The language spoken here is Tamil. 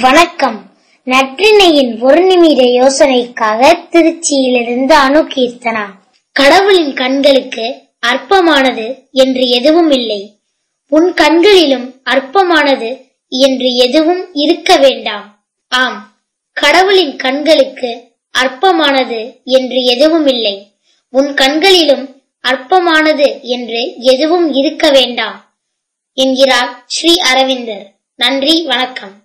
வணக்கம். நற்றினையின் ஒரு நிமிட யோசனைக்காக திருச்சியிலிருந்து அணு கீர்த்தனா கடவுளின் கண்களுக்கு அற்பமானது என்று எதுவும் இல்லை. உன் கண்களிலும் அற்பமானது என்று எதுவும் இருக்க வேண்டாம். ஆம் கடவுளின் கண்களுக்கு அற்பமானது என்று எதுவும் இல்லை. உன் கண்களிலும் அற்பமானது என்று எதுவும் இருக்க வேண்டாம் என்கிறார் ஸ்ரீ அரவிந்தர். நன்றி வணக்கம்.